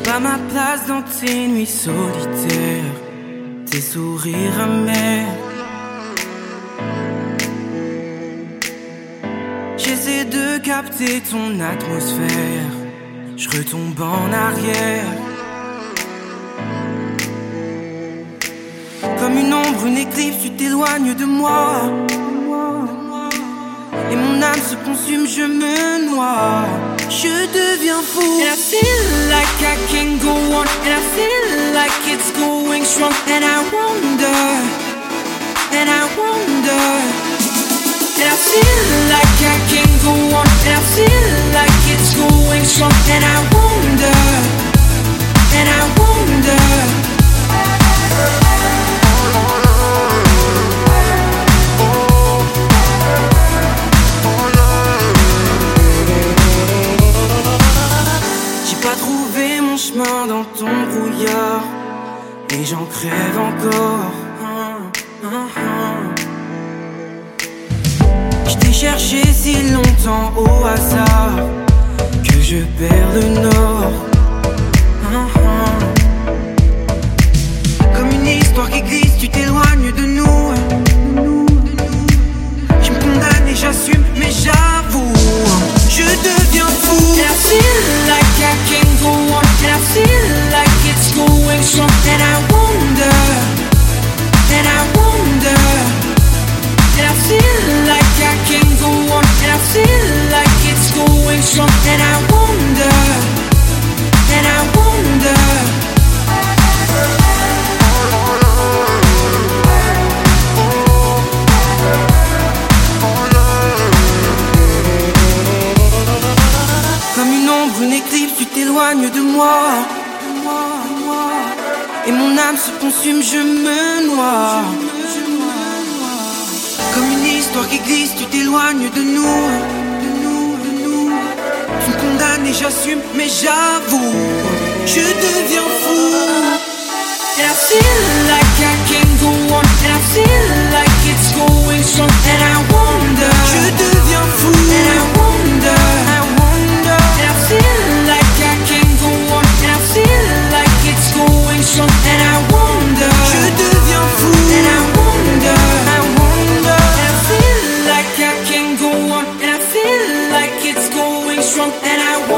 pas ma place dans tes nuits solitaires, tes sourires amers. J'essaie de capter ton atmosphère, je retombe en arrière. Comme une ombre, une éclipse, tu t'éloignes de moi. Et mon âme se consume, je me noie. Je deviens fou. And I J'ai pas trouvé mon chemin dans ton brouillard. Et j'en crève encore cherché si longtemps. Au hasard Que je perds le nord t'éloignes de moi. Et mon âme se consume, je me noie. Comme une histoire qui glisse, tu t'éloignes de nous. Tu me condamnes et j'assume, mais j'avoue, je deviens fou. And I feel like I can And I